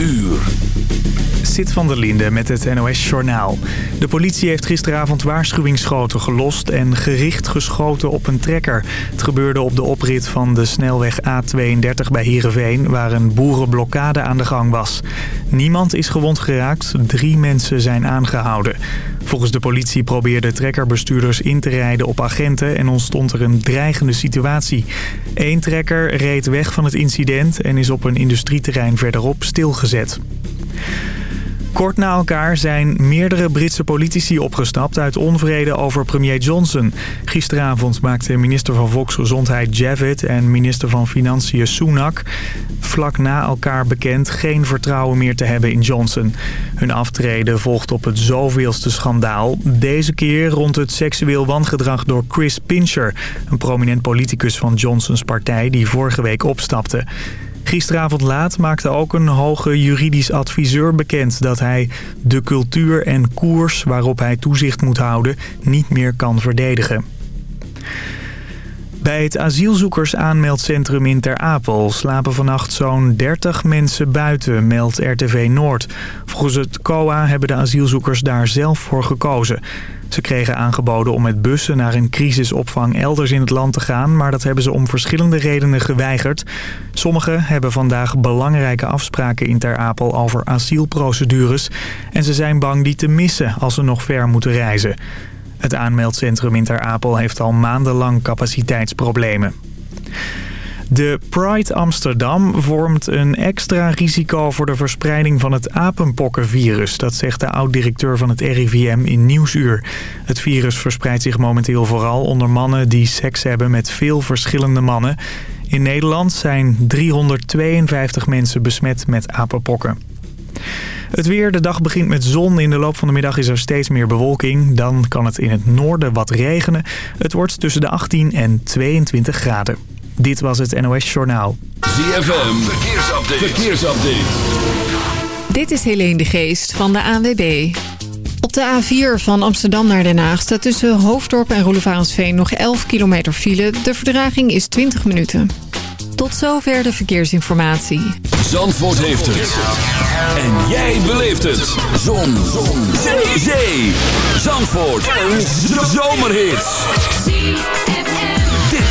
uur. Zit van der Linde met het NOS-journaal. De politie heeft gisteravond waarschuwingsschoten gelost en gericht geschoten op een trekker. Het gebeurde op de oprit van de snelweg A32 bij Heerenveen... waar een boerenblokkade aan de gang was. Niemand is gewond geraakt, drie mensen zijn aangehouden. Volgens de politie probeerden trekkerbestuurders in te rijden op agenten... en ontstond er een dreigende situatie. Eén trekker reed weg van het incident en is op een industrieterrein verderop stilgezet. Kort na elkaar zijn meerdere Britse politici opgestapt uit onvrede over premier Johnson. Gisteravond maakte minister van Volksgezondheid Javid en minister van Financiën Sunak vlak na elkaar bekend geen vertrouwen meer te hebben in Johnson. Hun aftreden volgt op het zoveelste schandaal. Deze keer rond het seksueel wangedrag door Chris Pincher, een prominent politicus van Johnsons partij die vorige week opstapte. Gisteravond laat maakte ook een hoge juridisch adviseur bekend... dat hij de cultuur en koers waarop hij toezicht moet houden niet meer kan verdedigen. Bij het asielzoekersaanmeldcentrum in Ter Apel slapen vannacht zo'n 30 mensen buiten, meldt RTV Noord. Volgens het COA hebben de asielzoekers daar zelf voor gekozen. Ze kregen aangeboden om met bussen naar een crisisopvang elders in het land te gaan... maar dat hebben ze om verschillende redenen geweigerd. Sommigen hebben vandaag belangrijke afspraken in Ter Apel over asielprocedures... en ze zijn bang die te missen als ze nog ver moeten reizen. Het aanmeldcentrum in Ter Apel heeft al maandenlang capaciteitsproblemen. De Pride Amsterdam vormt een extra risico voor de verspreiding van het apenpokkenvirus. Dat zegt de oud-directeur van het RIVM in Nieuwsuur. Het virus verspreidt zich momenteel vooral onder mannen die seks hebben met veel verschillende mannen. In Nederland zijn 352 mensen besmet met apenpokken. Het weer, de dag begint met zon. In de loop van de middag is er steeds meer bewolking. Dan kan het in het noorden wat regenen. Het wordt tussen de 18 en 22 graden. Dit was het NOS Journaal. ZFM, verkeersupdate. verkeersupdate. Dit is Helene de Geest van de ANWB. Op de A4 van Amsterdam naar Den Haag staat tussen Hoofddorp en Roelevarensveen nog 11 kilometer file. De verdraging is 20 minuten. Tot zover de verkeersinformatie. Zandvoort heeft het. En jij beleeft het. Zon. Zon. Zee. Zee. Zandvoort. Een zomerhit.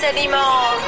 Animal.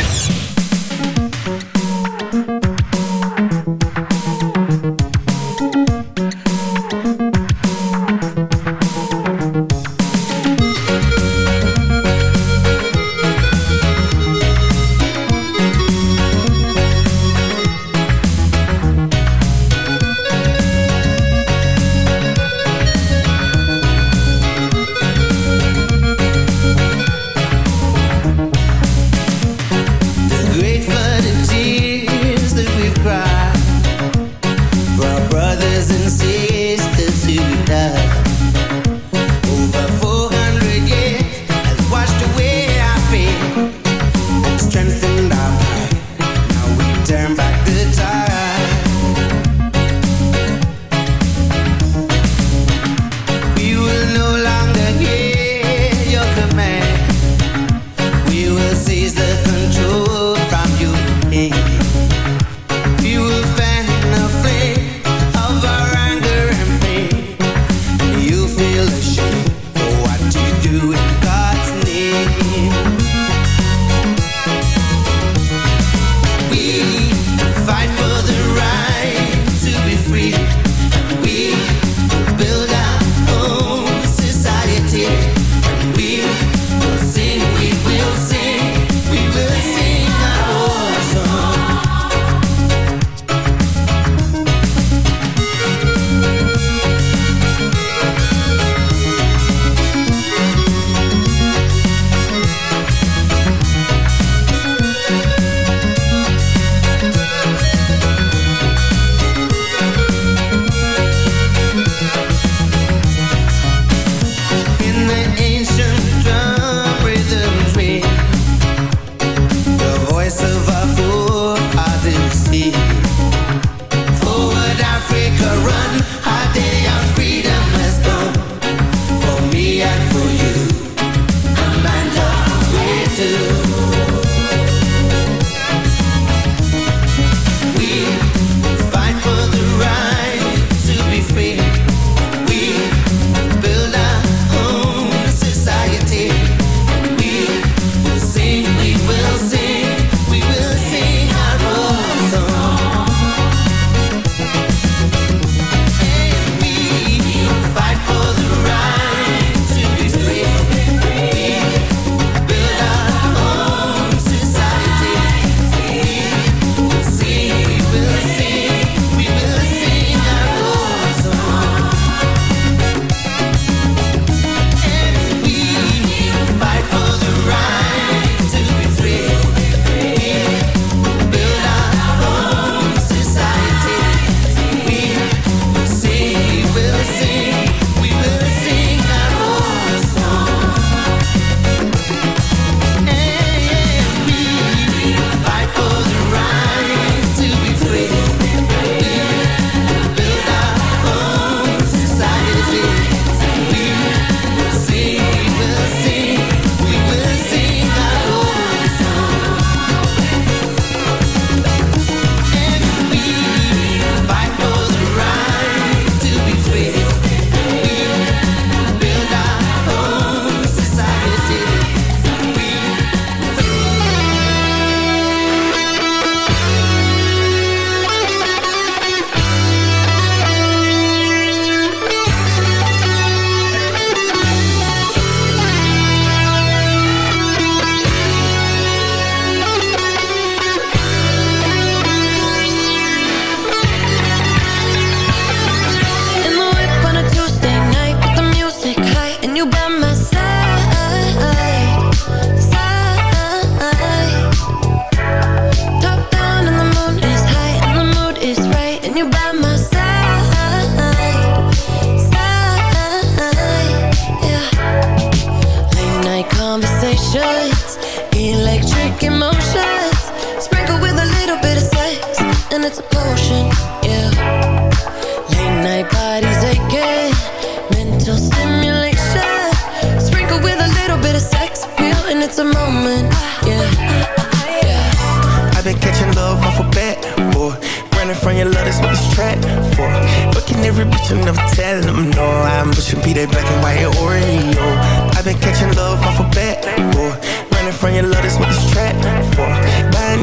God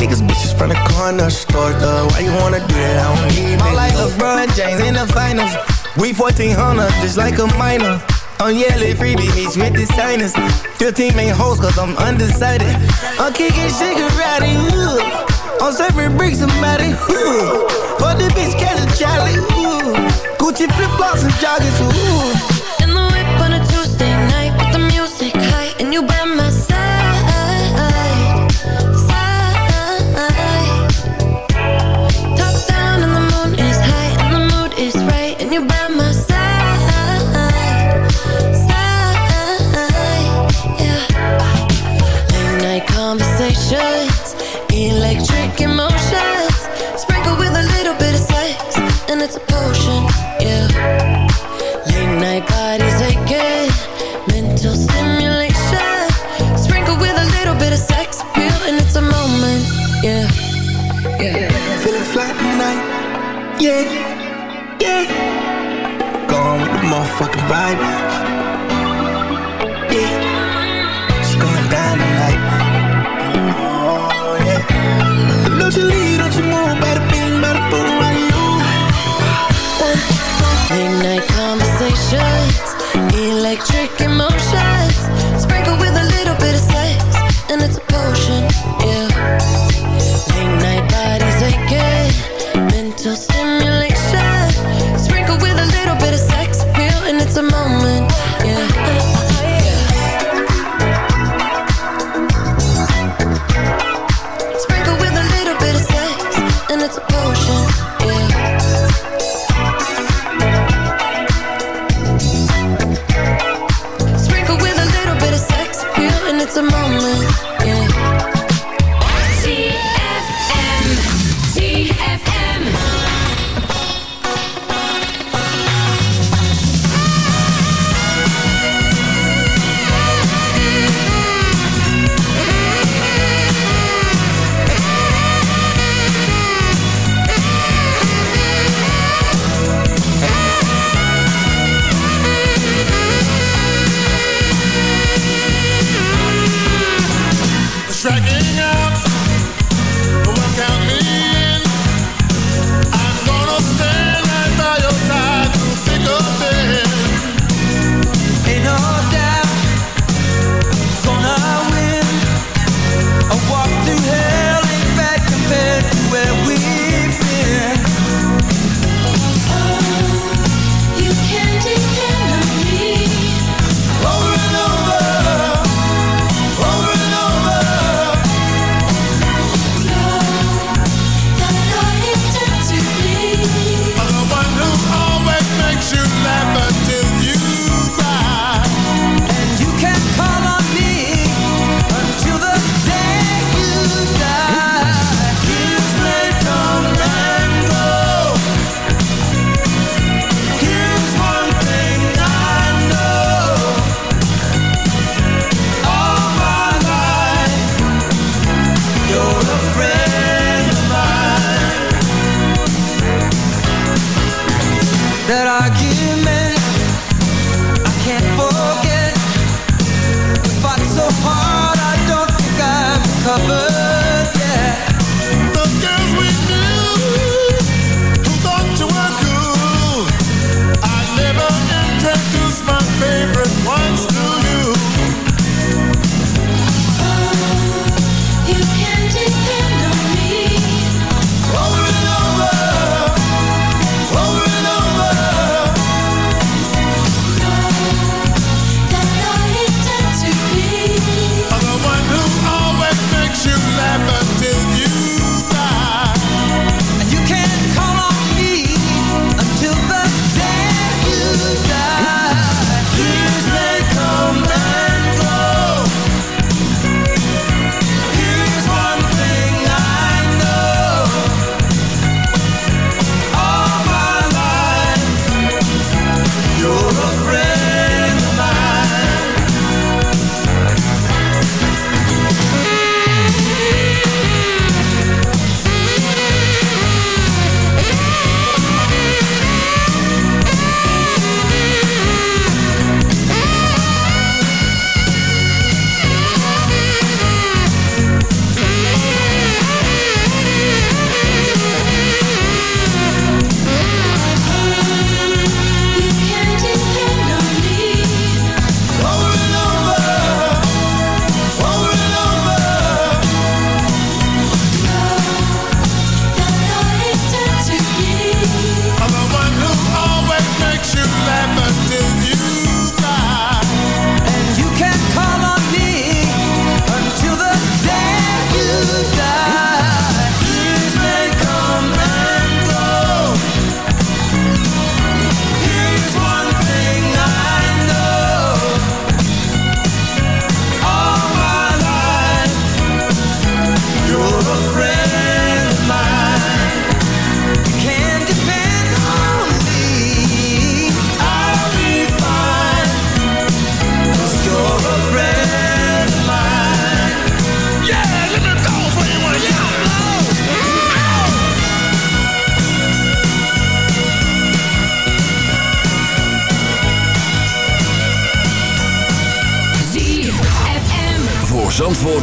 niggas, bitches from the corner store, though. Why you wanna do that? I don't need my like LeBron James in the finals. We 1400, just like a minor. I'm yelling free bitch with the signers. 15 ain't hoes, cause I'm undecided. I'm kicking cigarette, ooh. I'm serving bricks, somebody, ooh. For the bitch, catch a Charlie, ooh. Gucci flip flops and joggers, ooh. ride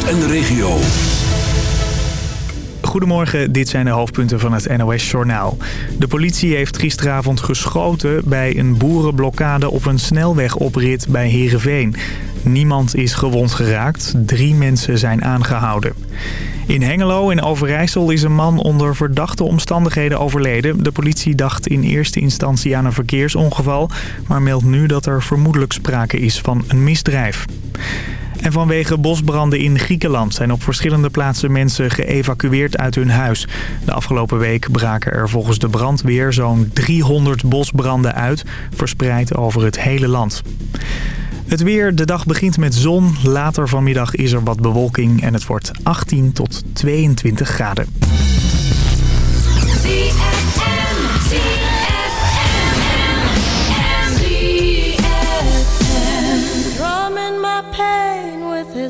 En de regio. Goedemorgen, dit zijn de hoofdpunten van het NOS-journaal. De politie heeft gisteravond geschoten bij een boerenblokkade op een snelwegoprit bij Heerenveen. Niemand is gewond geraakt, drie mensen zijn aangehouden. In Hengelo in Overijssel is een man onder verdachte omstandigheden overleden. De politie dacht in eerste instantie aan een verkeersongeval... maar meldt nu dat er vermoedelijk sprake is van een misdrijf. En vanwege bosbranden in Griekenland zijn op verschillende plaatsen mensen geëvacueerd uit hun huis. De afgelopen week braken er volgens de brandweer zo'n 300 bosbranden uit, verspreid over het hele land. Het weer, de dag begint met zon. Later vanmiddag is er wat bewolking en het wordt 18 tot 22 graden.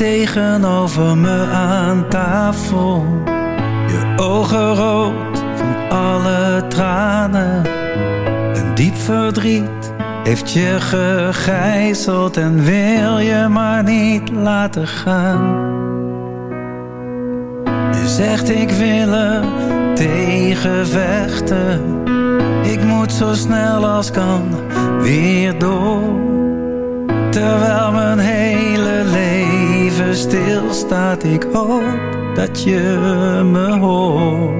tegenover me aan tafel. Je ogen rood van alle tranen. Een diep verdriet heeft je gegijzeld en wil je maar niet laten gaan. Je zegt ik wil er tegen vechten. Ik moet zo snel als kan weer door. Terwijl mijn stilstaat, ik hoop dat je me hoort.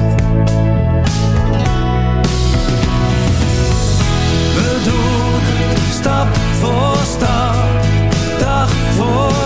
Stap voor stap, dag voor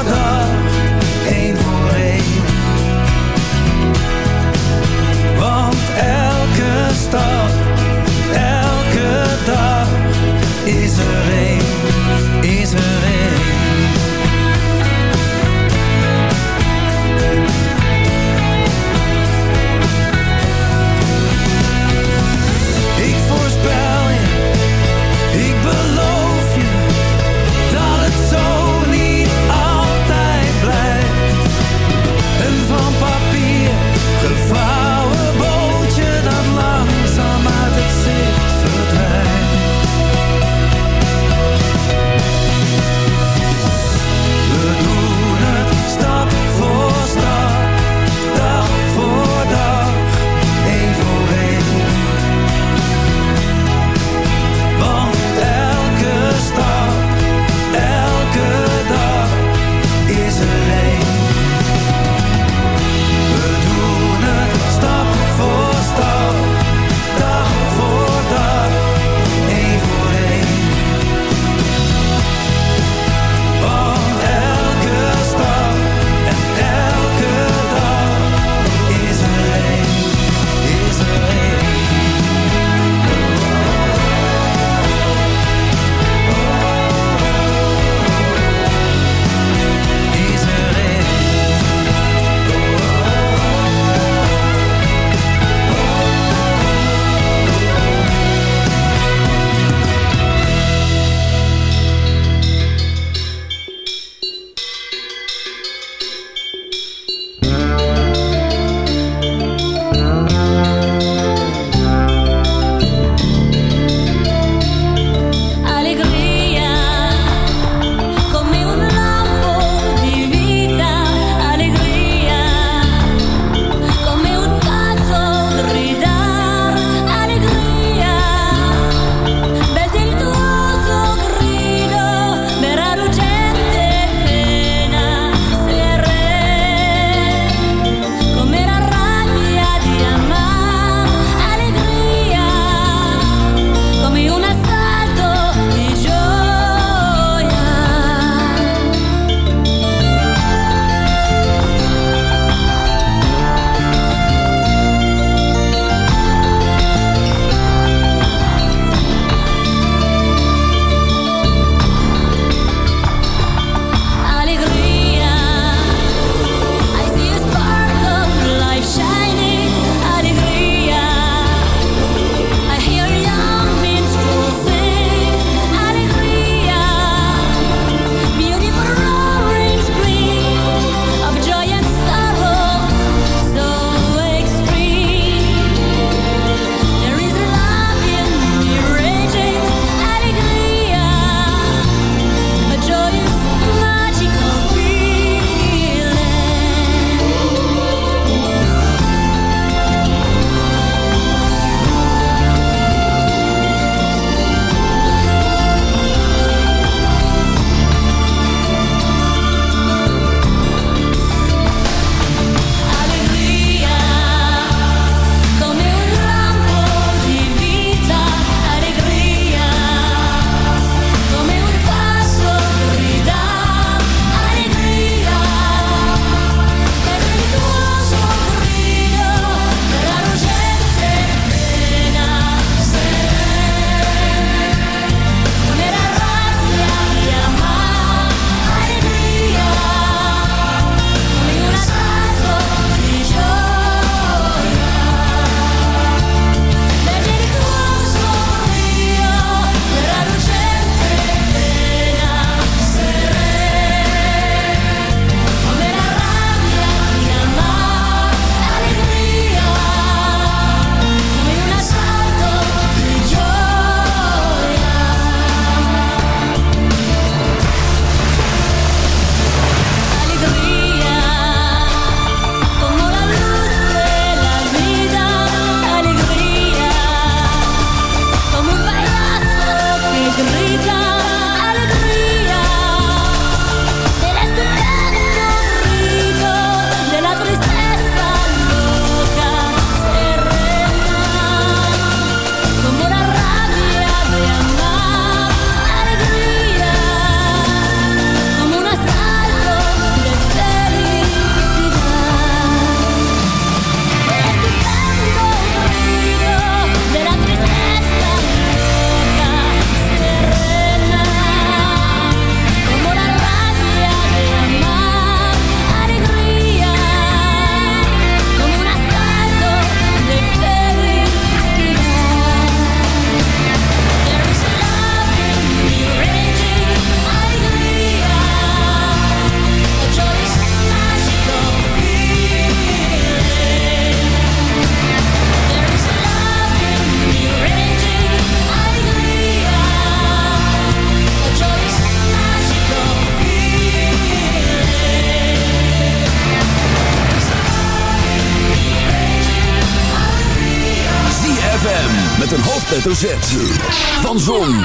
Van Zon,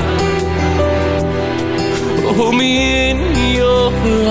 Hold me in your arms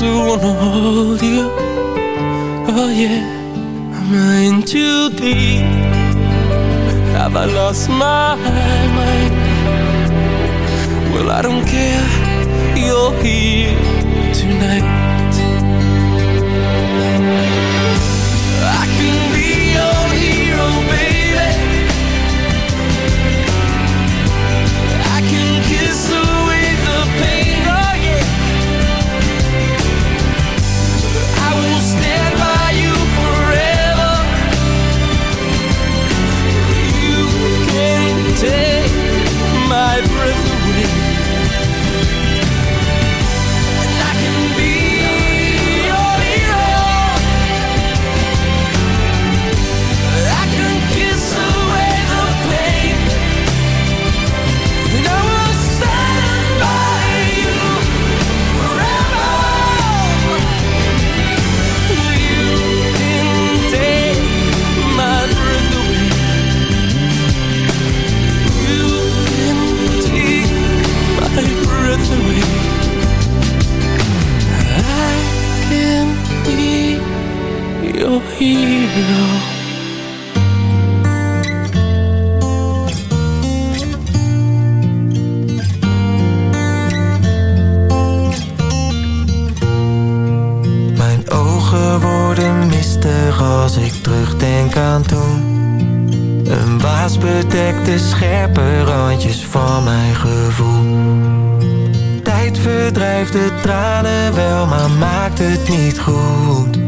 I wanna hold you. Oh yeah, I'm in too deep. Have I lost my mind? Well, I don't care. You're here tonight. Mijn ogen worden mistig als ik terugdenk aan toen. Een waas bedekt de scherpe randjes van mijn gevoel. Tijd verdrijft de tranen wel, maar maakt het niet goed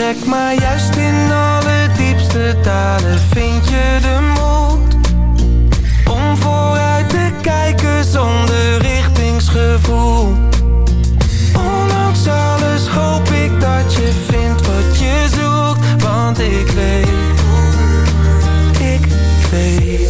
gek, maar juist in alle diepste dalen vind je de moed om vooruit te kijken zonder richtingsgevoel. Ondanks alles hoop ik dat je vindt wat je zoekt, want ik weet, ik weet.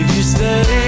if you stay.